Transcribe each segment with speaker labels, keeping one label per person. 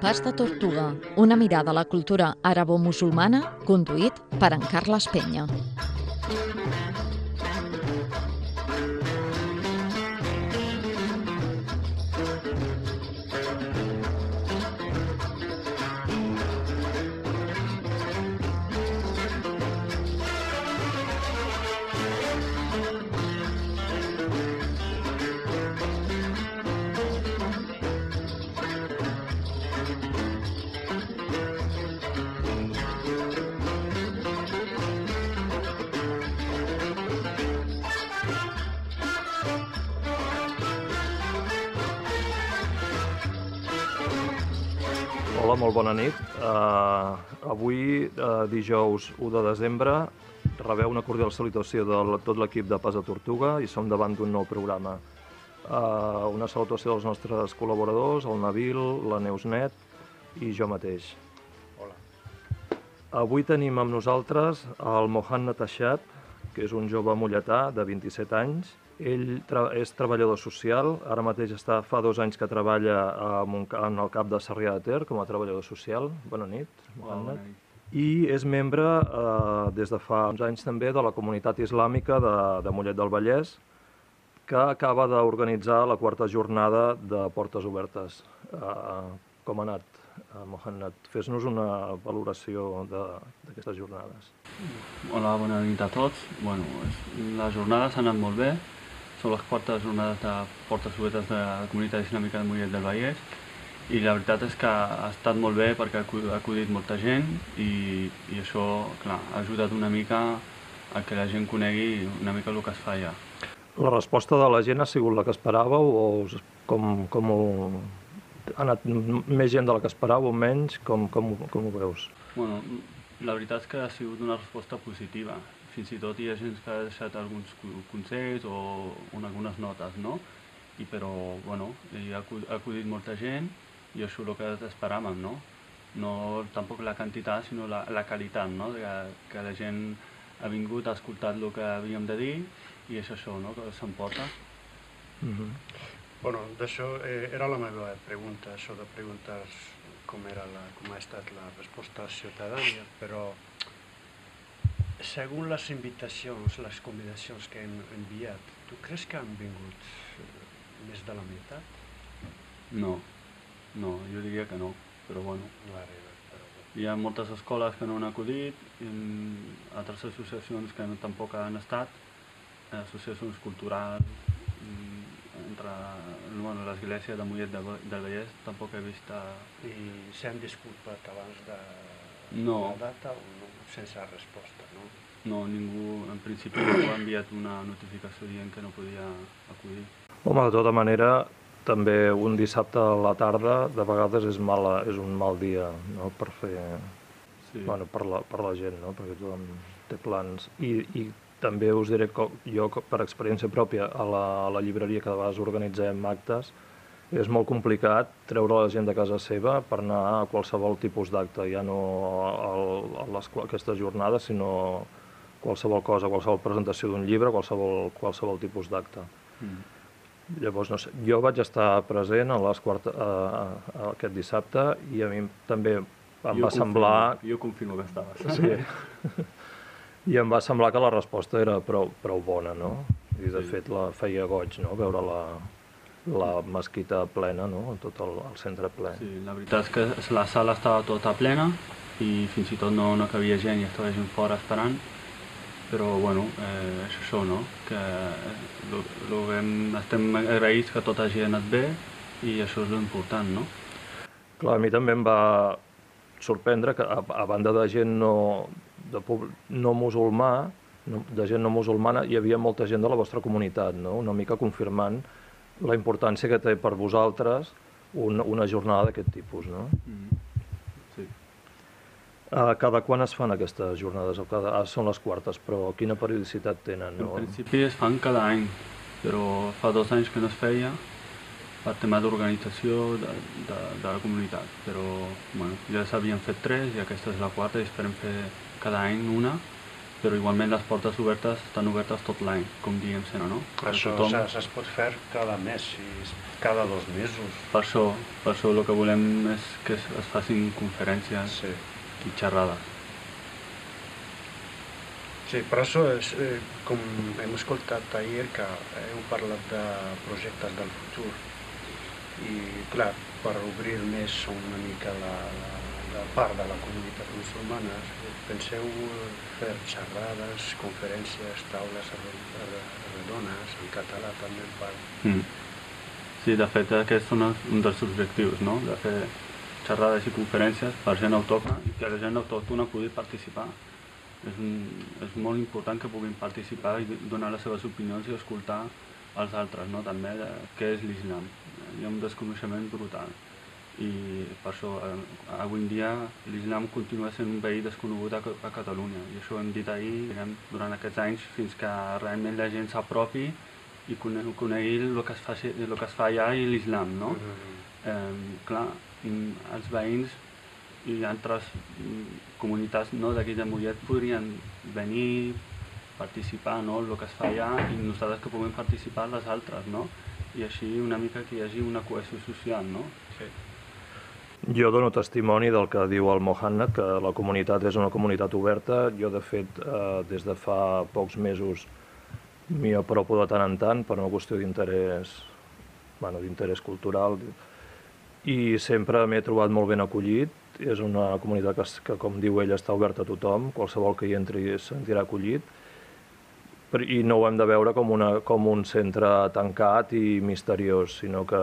Speaker 1: Pas de Tortuga, una mirada a la cultura arabo-musulmana, conduït per en Carles Penya.
Speaker 2: Hola, molt bona nit. Uh, avui, uh, dijous 1 de desembre, rebeu una cordial salutació de tot l'equip de Pas de Tortuga i som davant d'un nou programa. Uh, una salutació dels nostres col·laboradors, el Nabil, la Neusnet i jo mateix.
Speaker 3: Hola.
Speaker 2: Avui tenim amb nosaltres el Mohan Natashat, que és un jove molletà de 27 anys. Ell és treballador social, ara mateix està fa dos anys que treballa en, el CAP de Sarrià de Ter com a treballador social. Bona nit, Mohamed. I és membre eh, des de fa uns anys també de la comunitat islàmica de, de Mollet del Vallès, que acaba d'organitzar la quarta jornada de Portes Obertes. Eh, com ha anat, eh, Mohamed? Fes-nos una valoració de- d'aquestes jornades.
Speaker 3: Hola, bona nit a tots. Bueno, les jornades han anat molt bé. Són les quartes jornades de portes obertes de la comunitat islàmica de Mollet del Vallès i la veritat és que ha estat molt bé perquè ha acu- ha acudit molta gent i, i això, clar, ha ajudat una mica a que la gent conegui una mica el que es fa allà.
Speaker 2: La resposta de la gent ha sigut la que esperàveu o com, com ho, ha anat més gent de la que esperàveu o menys? Com, com, com ho veus?
Speaker 3: Bueno, la veritat és que ha sigut una resposta positiva. Fins i tot hi ha gent que ha deixat alguns co- consells o un, algunes notes, no? I però, bueno, hi ha acudit molta gent i això és el que esperàvem, no? No tampoc la quantitat, sinó la, la qualitat, no? Que, que la gent ha vingut, ha escoltat el que havíem de dir i és això, no?, que s'emporta.
Speaker 2: Mm -hmm.
Speaker 4: Bueno, d'això eh, era la meva pregunta, això de preguntar com, era la, com ha estat la resposta ciutadana, però segons les invitacions, les convidacions que hem enviat, tu creus que han vingut eh, més de la meitat?
Speaker 3: No, no, jo diria que no, però bueno.
Speaker 4: No ha arribat, però bé.
Speaker 3: Hi ha moltes escoles que no han acudit, altres associacions que no, tampoc han estat, associacions culturals, mm, entre bueno, l'església de Mollet de, del Vallès tampoc he vist... eh,
Speaker 4: I s'han disculpat abans de
Speaker 3: No.
Speaker 4: la data o no? Sense resposta, no?
Speaker 3: No, ningú, en principi no ha enviat una notificació dient que no podia acudir.
Speaker 2: Home, de tota manera, també un dissabte a la tarda de vegades és, mala, és un mal dia no? per fer...
Speaker 3: Sí.
Speaker 2: Bueno, per la, per la gent, no? perquè tothom té plans. I, i també us diré que jo, per experiència pròpia, a la, a la llibreria que de vegades organitzem actes, és molt complicat treure la gent de casa seva per anar a qualsevol tipus d'acte, ja no a, a les, aquestes jornades, sinó qualsevol cosa, qualsevol presentació d'un llibre, qualsevol, qualsevol tipus d'acte.
Speaker 3: Mm.
Speaker 2: Llavors, no sé, jo vaig estar present a les quarta, a, a, a aquest dissabte i a mi també em
Speaker 3: Jo
Speaker 2: va
Speaker 3: confirmo-
Speaker 2: semblar
Speaker 3: Jo confirmo que estaves.
Speaker 2: Sí. I em va semblar que la resposta era prou, prou bona, no? I de
Speaker 3: Sí.
Speaker 2: fet la feia goig, no? Veure la, la mesquita plena, no? Tot el, el centre ple.
Speaker 3: Sí, la veritat és que la sala estava tota plena i fins i tot no, no cabia gent i estava gent fora esperant. Però, bueno, eh, és això, no? Que eh, lo, lo hem, estem agraïts que tot hagi anat bé i això és l'important, no?
Speaker 2: Clar, a mi també em va sorprendre que, a, a banda de gent no, de, pub- no musulmà, no, de gent no musulmana, hi havia molta gent de la vostra comunitat, no? una mica confirmant la importància que té per vosaltres un, una jornada d'aquest tipus. No?
Speaker 3: Mm. Sí.
Speaker 2: Uh, cada quan es fan aquestes jornades? O cada, ah, són les quartes, però quina periodicitat tenen?
Speaker 3: En
Speaker 2: No?
Speaker 3: principi es fan cada any, però fa dos anys que no es feia per tema d'organització de, de, de la comunitat. Però bueno, ja s'havien fet tres i aquesta és la quarta i esperem fer cada any una però igualment les portes obertes estan obertes tot l'any, com diem sempre, no?
Speaker 4: Per això tothom... es pot fer cada mes, cada dos mesos.
Speaker 3: Per això, per això el que volem és que es, es facin conferències
Speaker 4: sí.
Speaker 3: i xerrades.
Speaker 4: Sí, per això, és, eh, com hem escoltat ahir, que heu parlat de projectes del futur, i clar, per obrir més una mica la, la, la part de la comunitat musulmana, penseu fer xerrades, conferències, taules redones, en català també en part.
Speaker 3: Mm. Sí, de fet aquest és un dels objectius, no? de fer xerrades i conferències per gent autòctona i que la gent autòctona pugui participar. És, un, és molt important que puguin participar i donar les seves opinions i escoltar els altres, no? també de què és l'islam. Hi ha un desconeixement brutal i per això eh, avui en dia l'islam continua sent un veí desconegut a, a Catalunya i això ho hem dit ahir diguem, durant aquests anys fins que realment la gent s'apropi i conegui el que es fa, el que es fa allà i l'islam, no? Mm -hmm. eh, clar, els veïns i altres mm, comunitats no, d'aquí de Mollet podrien venir, participar no, el que es fa allà i nosaltres que puguem participar les altres, no? I així una mica que hi hagi una cohesió social, no?
Speaker 4: Sí.
Speaker 2: Jo dono testimoni del que diu el Mohanna, que la comunitat és una comunitat oberta. Jo, de fet, eh, des de fa pocs mesos m'hi apropo de tant en tant per una qüestió d'interès bueno, d'interès cultural i sempre m'he trobat molt ben acollit. És una comunitat que, que, com diu ell, està oberta a tothom, qualsevol que hi entri es sentirà acollit i no ho hem de veure com, una, com un centre tancat i misteriós, sinó que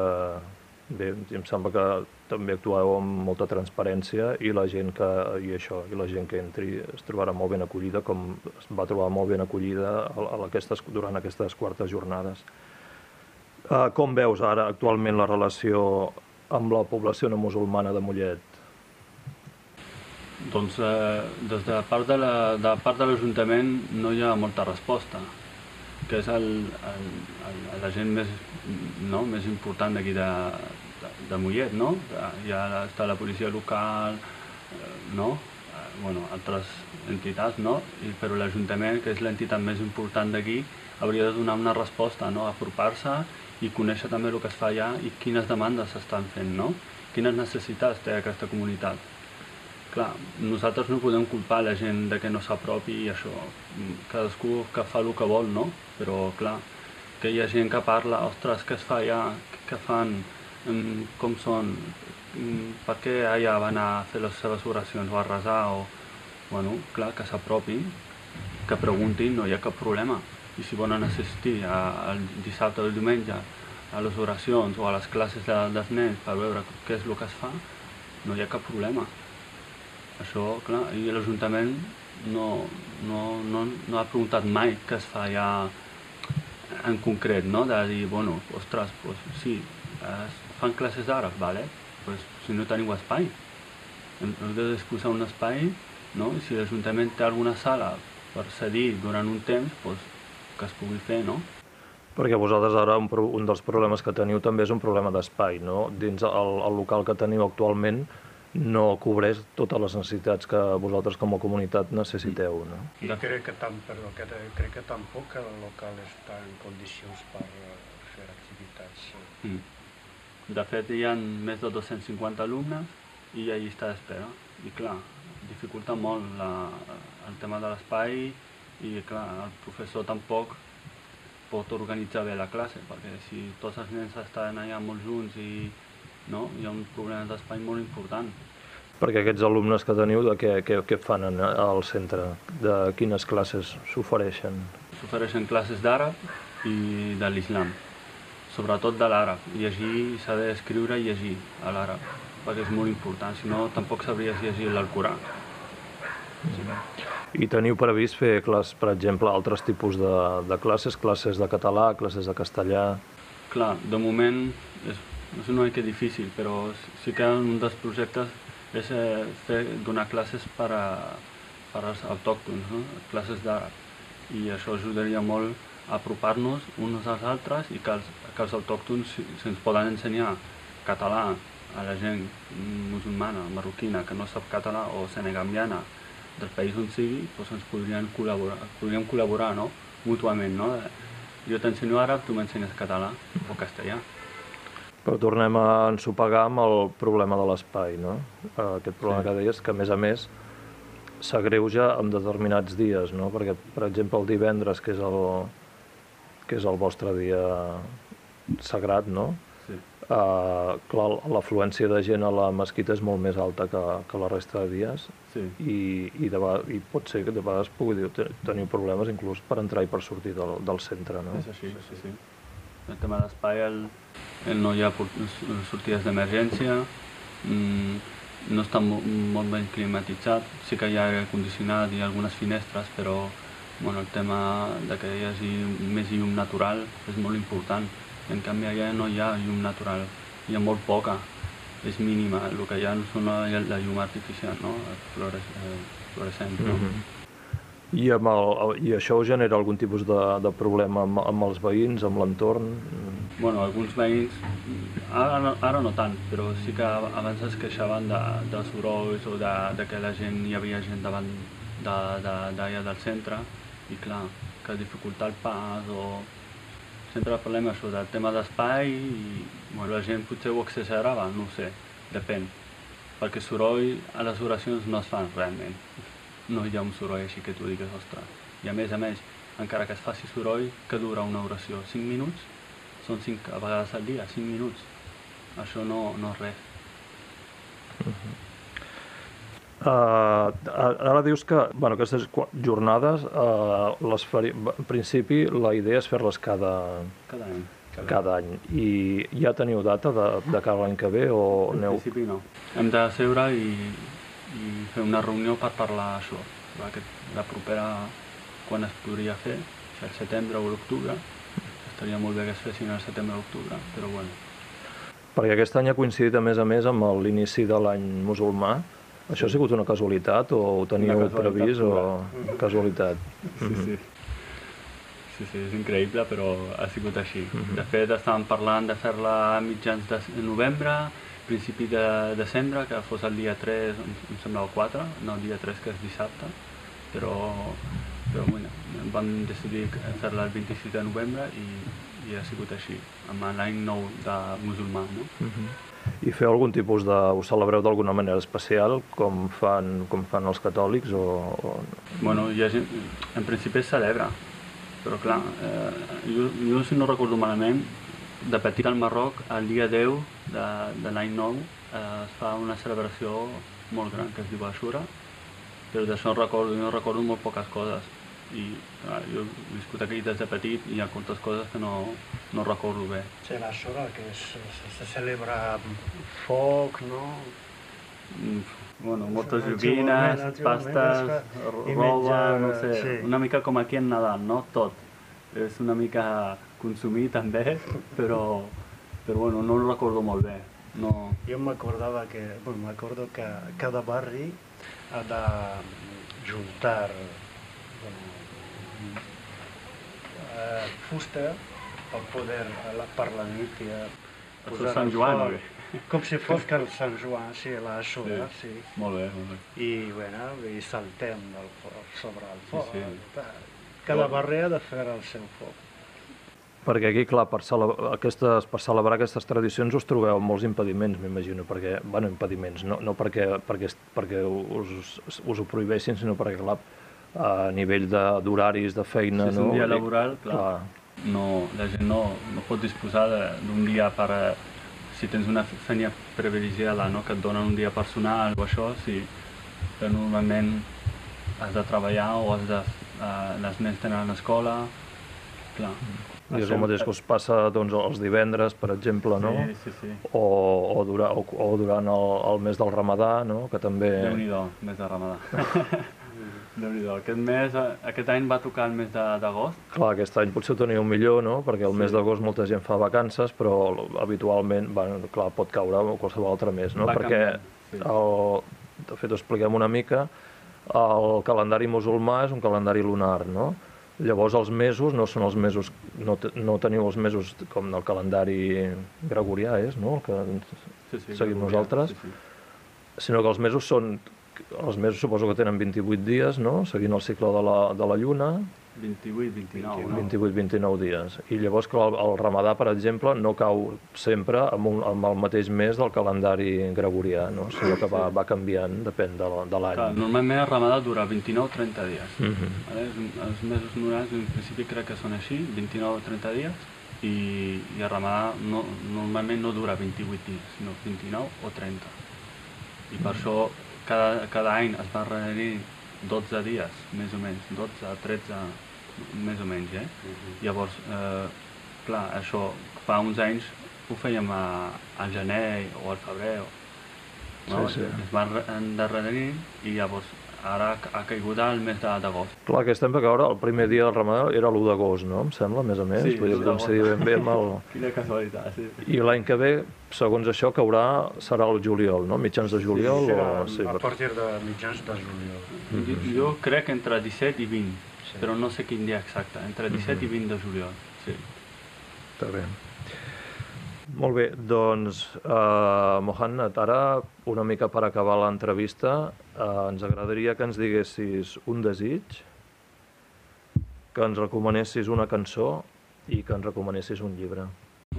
Speaker 2: bé, em sembla que també actueu amb molta transparència i la gent que, i això, i la gent que entri es trobarà molt ben acollida com es va trobar molt ben acollida a, a aquestes, durant aquestes quartes jornades. Uh, com veus ara actualment la relació amb la població no musulmana de Mollet?
Speaker 3: Doncs eh, des de part de, la, de part de l'Ajuntament no hi ha molta resposta, que és el, el, el, la gent més, no, més important d'aquí de, de Mollet, no? Ja està la policia local, eh, no? Eh, bueno, altres entitats, no? I, però l'Ajuntament, que és l'entitat més important d'aquí, hauria de donar una resposta, no? Apropar-se i conèixer també el que es fa allà i quines demandes s'estan fent, no? Quines necessitats té aquesta comunitat. Clar, nosaltres no podem culpar la gent de que no s'apropi i això. Cadascú que fa el que vol, no? Però, clar, que hi ha gent que parla, ostres, què es fa allà? Què fan? com són, per què allà van a fer les seves oracions o a resar o, bueno, clar, que s'apropin, que preguntin, no hi ha cap problema. I si volen assistir al dissabte o el diumenge a les oracions o a les classes de, dels nens per veure què és el que es fa, no hi ha cap problema. Això, clar, i l'Ajuntament no, no, no, no ha preguntat mai què es fa allà en concret, no? de dir, bueno, ostres, pues, sí, es fan classes d'àrab, vale? pues, si no teniu espai, hem de disposar un espai, no? I si l'Ajuntament té alguna sala per cedir durant un temps, pues, que es pugui fer, no?
Speaker 2: Perquè vosaltres ara un, un dels problemes que teniu també és un problema d'espai, no? Dins el, el local que teniu actualment no cobreix totes les necessitats que vosaltres com a comunitat necessiteu, no?
Speaker 4: I crec que, tam, perdó, que crec que tampoc el local està en condicions per fer activitats.
Speaker 3: Mm. De fet, hi ha més de 250 alumnes i hi ha llista d'espera. I clar, dificulta molt la, el tema de l'espai i clar, el professor tampoc pot organitzar bé la classe, perquè si tots els nens estan allà molt junts i no, hi ha un problema d'espai molt important.
Speaker 2: Perquè aquests alumnes que teniu, de què, què, què fan al centre? De quines classes s'ofereixen?
Speaker 3: S'ofereixen classes d'àrab i de l'islam sobretot de l'àrab. Llegir, s'ha d'escriure i llegir a l'àrab, perquè és molt important, si no tampoc sabries llegir l'Alcorà.
Speaker 2: Sí. I teniu previst fer, clas, per exemple, altres tipus de, de classes, classes de català, classes de castellà?
Speaker 3: Clar, de moment és, és una mica difícil, però sí que un dels projectes és eh, fer, donar classes per, a, per als autòctons, no? classes d'àrab. I això ajudaria molt a apropar-nos uns als altres i que els, que els autòctons se'ns poden ensenyar català a la gent musulmana, marroquina, que no sap català, o senegambia del país on sigui, doncs ens podrien col·laborar, podríem col·laborar no? mútuament. No? Jo t'ensenyo àrab, tu m'ensenyes català o castellà.
Speaker 2: Però tornem a ensopegar amb el problema de l'espai, no? Eh, Aquest problema
Speaker 3: Sí.
Speaker 2: que deies, que a més a més s'agreuja en determinats dies, no? Perquè, per exemple, el divendres, que és el, que és el vostre dia sagrat, no?
Speaker 3: Sí.
Speaker 2: Uh, clar, l'afluència de gent a la mesquita és molt més alta que, que la resta de dies
Speaker 3: Sí.
Speaker 2: i, i, de, i pot ser que de vegades pugui te- tenir problemes inclús per entrar i per sortir del, del centre, no?
Speaker 3: És així, sí, sí. El tema d'espai, el, el no hi ha sortides d'emergència, mm, no està mo, molt ben climatitzat, sí que hi ha aire condicionat i algunes finestres, però bueno, el tema de que hi hagi més llum natural és molt important. En canvi allà no hi ha llum natural, hi ha molt poca, és mínima, el que hi ha són la, la llum artificial, no? Eh, fluorescent, no?
Speaker 2: Mhm. I, amb el, I això genera algun tipus de, de problema amb, amb els veïns, amb l'entorn?
Speaker 3: Bueno, alguns veïns, ara no, ara no tant, però sí que abans es queixaven de, de sorolls o de, de que la gent, hi havia gent davant d'allà de, d'allà del centre i clar, que dificultar el pas o... Sempre parlem això del tema d'espai i bueno, la gent potser ho exagerava, no sé, depèn. Perquè soroll a les oracions no es fan realment. No hi ha un soroll així que tu digues, ostres. I a més a més, encara que es faci soroll, que dura una oració? 5 minuts? Són 5 a vegades al dia, 5 minuts. Això no, no és res.
Speaker 2: Uh, ara dius que bueno, aquestes jornades, uh, les fari... en principi la idea és fer-les cada,
Speaker 3: Cada any.
Speaker 2: cada any. I ja teniu data de, de cada l'any que ve o
Speaker 3: En
Speaker 2: aneu...
Speaker 3: principi no. Hem de seure i fer una reunió per parlar això. Va, que la propera, quan es podria fer, si al setembre o l'octubre, estaria molt bé que es fessin al setembre o l'octubre, però bueno.
Speaker 2: Perquè aquest any ha coincidit a més a més amb l'inici de l'any musulmà. Això ha sigut una casualitat o ho teníeu previst o casualitat?
Speaker 3: Sí, sí. Sí, sí, és increïble, però ha sigut així.
Speaker 2: Mhm.
Speaker 3: De fet, estàvem parlant de fer-la a mitjans de novembre, principi de desembre, que fos el dia 3, em, em sembla el 4, no el dia 3, que és dissabte, però, però bueno, vam decidir fer-la el 26 de novembre i, i ha sigut així, amb l'any nou de musulmà, no?
Speaker 2: Mhm. I feu algun tipus de... ho celebreu d'alguna manera especial, com fan, com fan els catòlics o... o...
Speaker 3: Bueno, gent, en principi es celebra, però clar, eh, jo, jo si no recordo malament, de petit al Marroc, el dia 10 de, de l'any nou, eh, es fa una celebració molt gran que es diu Ashura, però d'això recordo, jo recordo molt poques coses. I clar, jo he viscut aquí des de petit i hi ha moltes coses que no, no recordo bé.
Speaker 4: Sí, la sora que es, se, se celebra foc, no?
Speaker 3: Mm, Bueno, moltes joguines, pastes, roba,
Speaker 4: menjar,
Speaker 3: no sé,
Speaker 4: sí.
Speaker 3: una mica com aquí en Nadal, no? Tot. És una mica consumir també, però, però bueno, no ho recordo molt bé. No...
Speaker 4: Jo m'acordava que, bueno, m'acordo que cada barri ha de juntar bueno, eh, fusta per poder, la, per la nit, eh,
Speaker 3: Això
Speaker 4: posar
Speaker 3: Sant Joan, o?
Speaker 4: Com si fos que el Sant Joan, sí, la soda, sí. sí.
Speaker 3: Molt bé, molt bé.
Speaker 4: I, bueno, i saltem del foc, sobre el foc.
Speaker 3: sí.
Speaker 4: tal. Cada barri ha de fer el seu foc.
Speaker 2: Perquè aquí, clar, per, celebrar aquestes, per celebrar aquestes tradicions us trobeu molts impediments, m'imagino, perquè, bueno, impediments, no, no perquè, perquè, perquè us, us ho prohibeixin, sinó perquè, clar, a nivell de- d'horaris, de, de feina...
Speaker 3: Si és
Speaker 2: no?
Speaker 3: un dia laboral, clar, no, la gent no, no pot disposar d'un dia per... eh, Si tens una feina privilegiada, no? que et donen un dia personal o això, sí, però normalment has de treballar o has de... Uh, les nens tenen l'escola, clar.
Speaker 2: I és el mateix que us passa doncs, els divendres, per exemple, no?
Speaker 3: Sí, sí, sí.
Speaker 2: O, o, dura, o, o durant el, el mes del ramadà, no? que també...
Speaker 3: Déu-n'hi-do, mes de ramadà. Déu-n'hi-do. Aquest mes, aquest any va tocar el mes d'agost,
Speaker 2: Clar, aquest any potser ho teniu millor, no? perquè el mes
Speaker 3: Sí.
Speaker 2: d'agost molta gent fa vacances, però habitualment bueno, clar, pot caure qualsevol altre mes, no?
Speaker 3: Va
Speaker 2: perquè
Speaker 3: canviant, sí.
Speaker 2: el, de fet ho expliquem una mica, el calendari musulmà és un calendari lunar, no? Llavors els mesos no són els mesos, no, te- no teniu els mesos com del calendari gregorià, és, no? El que
Speaker 3: sí, sí,
Speaker 2: seguim
Speaker 3: gregorià,
Speaker 2: nosaltres,
Speaker 3: Sí, sí.
Speaker 2: sinó que els mesos són els mesos suposo que tenen 28 dies, no? Seguint el cicle de la, de la lluna,
Speaker 3: 28, 29, no?
Speaker 2: 28-29 dies. I llavors que el, el ramadà, per exemple, no cau sempre amb, un, amb el mateix mes del calendari gregorià, no? sinó que va, va canviant, depèn de, de
Speaker 3: Clar,
Speaker 2: l'any.
Speaker 3: normalment el ramadà dura 29-30 dies.
Speaker 2: Mhm.
Speaker 3: Vale? Els- Els mesos lunars en principi crec que són així, 29-30 dies, i, i el ramadà no, normalment no dura 28 dies, sinó 29 o 30. I per això cada, cada any es va reunir 12 dies, més o menys, 12, 13, més o menys, eh? Llavors, eh, clar, això fa uns anys ho fèiem a, al gener o al febrer, o, no?
Speaker 2: Sí, sí.
Speaker 3: es van re- endarrerir i llavors ara ha caigut al mes d'agost.
Speaker 2: Clar, aquest any, perquè ara el primer dia del ramadà era l'1 d'agost, no? Em sembla, a més a més.
Speaker 3: Sí,
Speaker 2: Vull dir,
Speaker 3: l'1
Speaker 2: coincidir ben bé amb el...
Speaker 3: Quina casualitat, sí.
Speaker 2: I l'any que ve, segons això, caurà, serà el juliol, no? Mitjans de juliol
Speaker 4: Serà
Speaker 2: o... Sí,
Speaker 4: a partir de mitjans de juliol.
Speaker 3: Jo, jo crec entre 17 i 20,
Speaker 4: Sí.
Speaker 3: però no sé quin dia exacte, entre 17 i 20 de juliol, sí.
Speaker 2: Està bé. Molt bé, doncs, uh, Mohanad, ara una mica per acabar l'entrevista, uh, ens agradaria que ens diguessis un desig, que ens recomanessis una cançó i que ens recomanessis un llibre.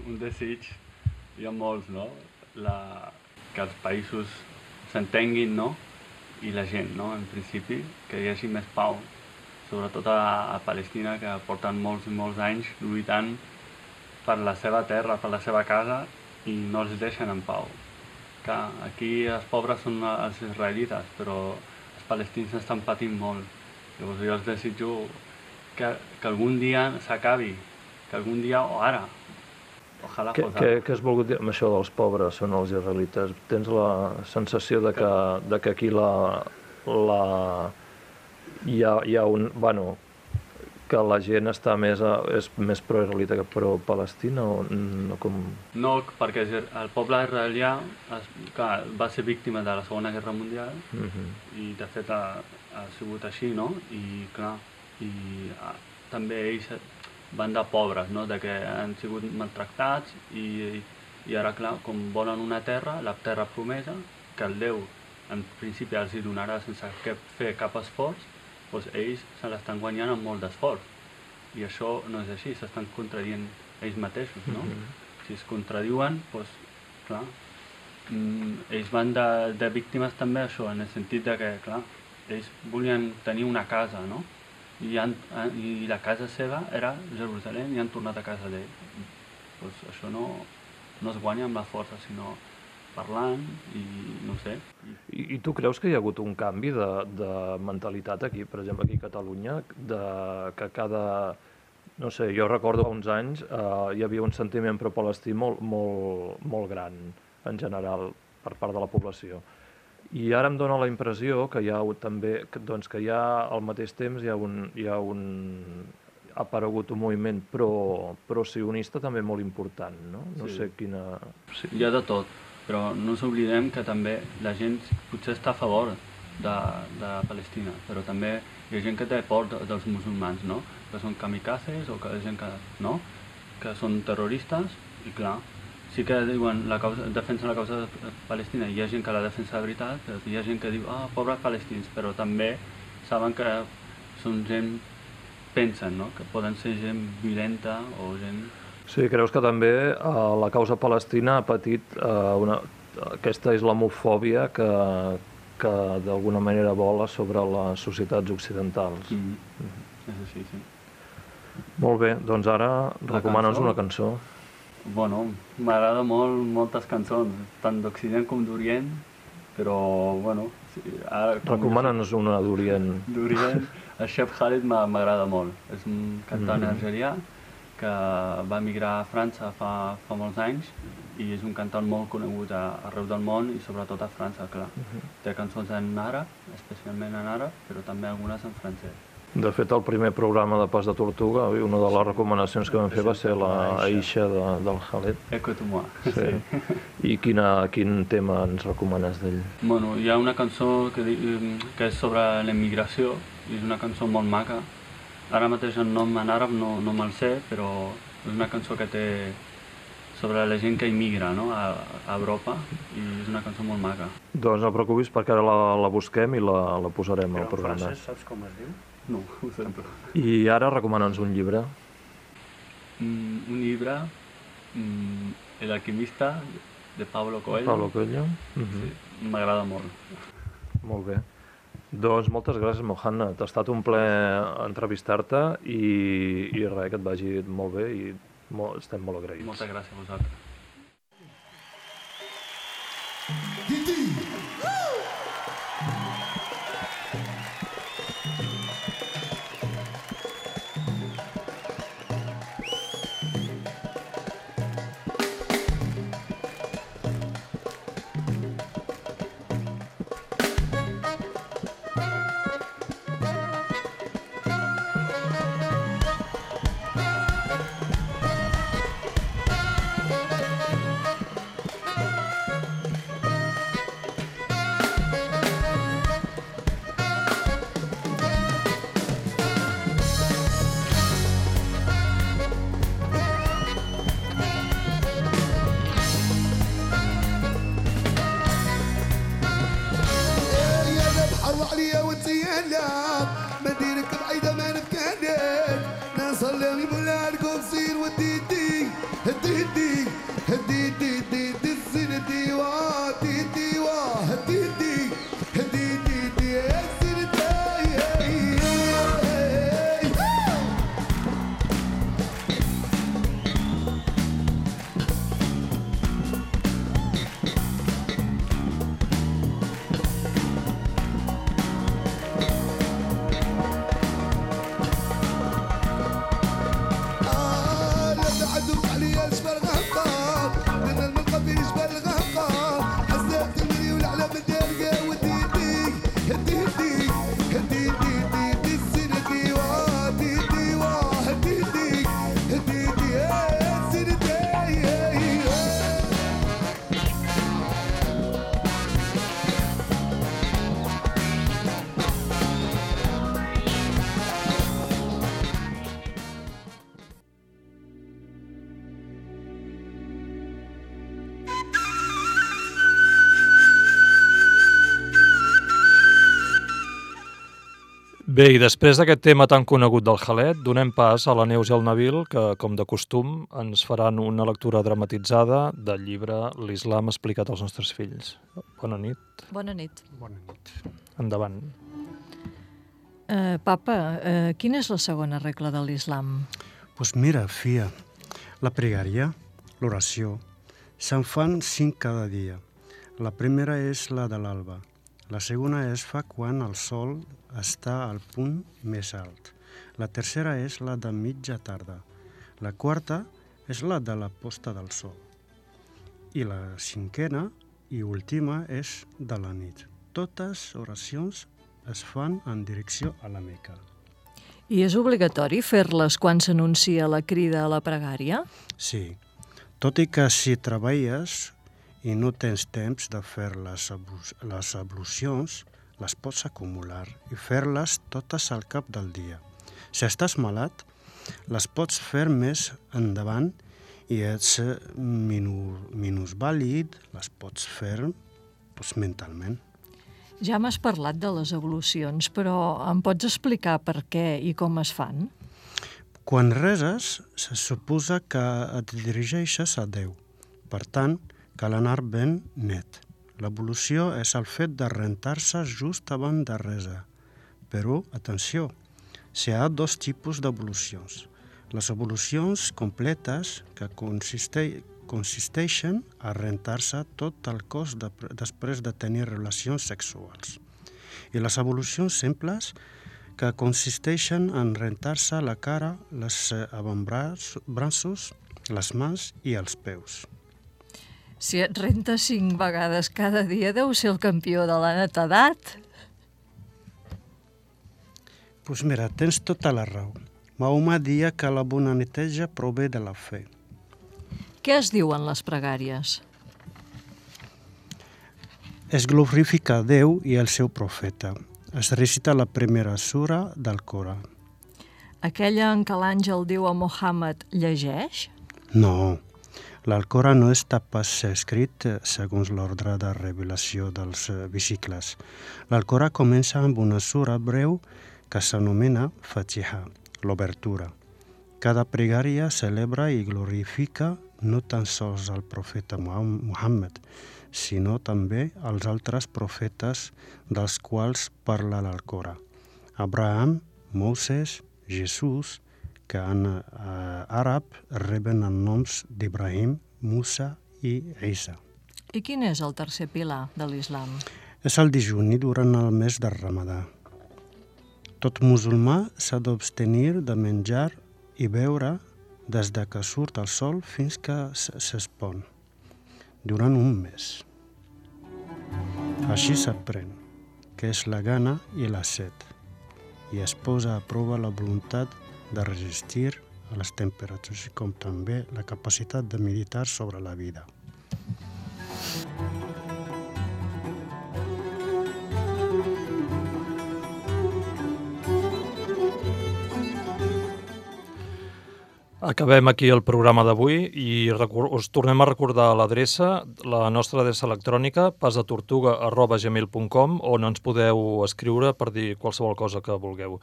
Speaker 3: Un desig, hi ha molts, no? La, que els països s'entenguin, no? I la gent, no? En principi, que hi hagi més pau, sobretot a, a Palestina, que porten molts i molts anys lluitant per la seva terra, per la seva casa, i no els deixen en pau. Que aquí els pobres són els israelites, però els palestins estan patint molt. Llavors jo els desitjo que, que algun dia s'acabi, que algun dia, o ara, ojalà
Speaker 2: Què,
Speaker 3: fos
Speaker 2: què, què has volgut dir amb això dels pobres són els israelites? Tens la sensació de que, de que aquí la, la, hi, ha, hi ha un... Bueno, que la gent està més, a, és més pro-israelita que pro-palestina o no, com...
Speaker 3: No, perquè el poble israelià es, clar, va ser víctima de la Segona Guerra Mundial
Speaker 2: Mm -hmm.
Speaker 3: i de fet ha, ha sigut així, no? I clar, i ah, també ells van de pobres, no? De que han sigut maltractats i, i ara, clar, com volen una terra, la terra promesa, que el Déu en principi els hi donarà sense que fer cap esforç, doncs ells se l'estan guanyant amb molt d'esforç. I això no és així, s'estan contradient ells mateixos, no? Si es contradiuen, doncs, clar, mm, ells van de, de víctimes també això, en el sentit de que, clar, ells volien tenir una casa, no? I, han, i la casa seva era Jerusalem i han tornat a casa d'ell. Pues això no, no es guanya amb la força, sinó parlant i no sé. I,
Speaker 2: I, tu creus que hi ha hagut un canvi de, de mentalitat aquí, per exemple, aquí a Catalunya, de, que cada... No sé, jo recordo fa uns anys eh, hi havia un sentiment pro-palestí molt, molt, molt gran, en general, per part de la població. I ara em dóna la impressió que hi ha també, que, doncs, que hi ha al mateix temps hi ha un, hi ha un ha aparegut un moviment pro, pro-sionista també molt important, no? No
Speaker 3: Sí.
Speaker 2: sé quina... Sí.
Speaker 3: hi ha de tot, però no ens oblidem que també la gent potser està a favor de, de Palestina, però també hi ha gent que té por de, dels musulmans, no? Que són kamikazes o que gent que, no? que són terroristes i clar, sí que diuen la causa, defensen la causa de Palestina, hi ha gent que la defensa de veritat, però hi ha gent que diu, ah, pobres palestins, però també saben que són gent, pensen, no? que poden ser gent violenta o gent
Speaker 2: Sí, creus que també eh, la causa palestina ha patit eh, una, aquesta islamofòbia que, que d'alguna manera vola sobre les societats occidentals.
Speaker 3: Mm. És així, sí.
Speaker 2: Molt bé, doncs ara recomana'ns una cançó.
Speaker 3: Bueno, m'agrada molt moltes cançons, tant d'Occident com d'Orient, però, bueno, sí, ara... com
Speaker 2: Recomana'ns una d'Orient.
Speaker 3: D'Orient, el Chef Khaled m'a- m'agrada molt. És un cantant
Speaker 2: Mhm.
Speaker 3: argelià que va emigrar a França fa, fa molts anys i és un cantant molt conegut a, arreu del món i sobretot a França, clar. Té cançons en àrab, especialment en àrab, però també algunes en francès.
Speaker 2: De fet, el primer programa de Pas de Tortuga, una de les recomanacions que vam fer va ser la Aisha de, del Khaled.
Speaker 3: Écoute-moi.
Speaker 2: Sí. I quina, quin tema ens recomanes d'ell?
Speaker 3: Bueno, hi ha una cançó que, que és sobre l'emigració i és una cançó molt maca. Ara mateix el nom en àrab no, no me'l sé, però és una cançó que té sobre la gent que immigra no? a, a Europa i és una cançó molt maca.
Speaker 2: Doncs no preocupis perquè ara la, la busquem i la, la posarem
Speaker 5: Però
Speaker 2: al
Speaker 5: en
Speaker 2: programa.
Speaker 5: francès saps com es diu?
Speaker 3: No, ho sento.
Speaker 2: I ara recomana'ns un llibre.
Speaker 3: Mm, un llibre, mm, El alquimista, de Pablo Coelho.
Speaker 2: Pablo Coelho. Mm
Speaker 3: Sí, m'agrada molt.
Speaker 2: Molt bé. Doncs moltes gràcies, Mohanna. T'ha estat un plaer entrevistar-te i, i res, que et vagi molt bé i molt, estem molt agraïts.
Speaker 3: Moltes gràcies a vosaltres.
Speaker 6: Bedir
Speaker 2: Bé, i després d'aquest tema tan conegut del Jalet, donem pas a la Neus i al Nabil, que, com de costum, ens faran una lectura dramatitzada del llibre L'Islam explicat als nostres fills. Bona nit.
Speaker 7: Bona nit.
Speaker 5: Bona nit.
Speaker 2: Endavant.
Speaker 7: Uh, papa, uh, quina és la segona regla de l'islam?
Speaker 5: Pues mira, fia, la pregària, l'oració, se'n fan cinc cada dia. La primera és la de l'alba. La segona es fa quan el sol està al punt més alt. La tercera és la de mitja tarda. La quarta és la de la posta del sol. I la cinquena i última és de la nit. Totes oracions es fan en direcció a la Meca.
Speaker 7: I és obligatori fer-les quan s'anuncia la crida a la pregària?
Speaker 5: Sí, tot i que si treballes i no tens temps de fer les, les ablucions, les pots acumular i fer-les totes al cap del dia. Si estàs malat, les pots fer més endavant i ets eh, minu, minusvàlid, les pots fer doncs, mentalment.
Speaker 7: Ja m'has parlat de les evolucions, però em pots explicar per què i com es fan?
Speaker 5: Quan reses, se suposa que et dirigeixes a Déu. Per tant, cal anar ben net. L'evolució és el fet de rentar-se just abans de resa. Però, atenció, hi ha dos tipus d'evolucions. Les evolucions completes, que consiste consisteixen a rentar-se tot el cos de, després de tenir relacions sexuals. I les evolucions simples, que consisteixen en rentar-se la cara, les eh, avantbraços, les mans i els peus.
Speaker 7: Si et rentes cinc vegades cada dia, deu ser el campió de la netedat.
Speaker 5: Doncs pues mira, tens tota la raó. Mahoma dia que la bona neteja prové de la fe.
Speaker 7: Què es diuen les pregàries?
Speaker 5: Es glorifica Déu i el seu profeta. Es recita la primera sura del Corà.
Speaker 7: Aquella en què l'àngel diu a Mohammed llegeix?
Speaker 5: No, L'Alcora no està pas escrit eh, segons l'ordre de revelació dels eh, vesicles. L'Alcora comença amb una sura breu que s'anomena Fatiha, l'obertura. Cada pregària celebra i glorifica no tan sols el profeta Muhammad, sinó també els altres profetes dels quals parla l'Alcora. Abraham, Moses, Jesús, que en eh, àrab reben els noms d'Ibrahim, Musa i Isa.
Speaker 7: I quin és el tercer pilar de l'islam?
Speaker 5: És el dijuni durant el mes de Ramadà. Tot musulmà s'ha d'abstenir de menjar i beure des de que surt el sol fins que s'espon, durant un mes. Així s'aprèn que és la gana i la set, i es posa a prova la voluntat de resistir a les temperatures, com també la capacitat de meditar sobre la vida.
Speaker 2: Acabem aquí el programa d'avui i us tornem a recordar l'adreça, la nostra adreça electrònica, pasdetortuga.gmail.com on ens podeu escriure per dir qualsevol cosa que vulgueu.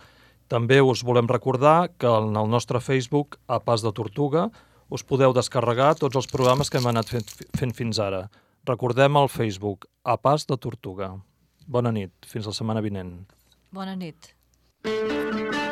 Speaker 2: També us volem recordar que en el nostre Facebook, a Pas de Tortuga, us podeu descarregar tots els programes que hem anat fent, fent fins ara. Recordem el Facebook, a Pas de Tortuga. Bona nit, fins la setmana vinent.
Speaker 7: Bona nit. Thank you.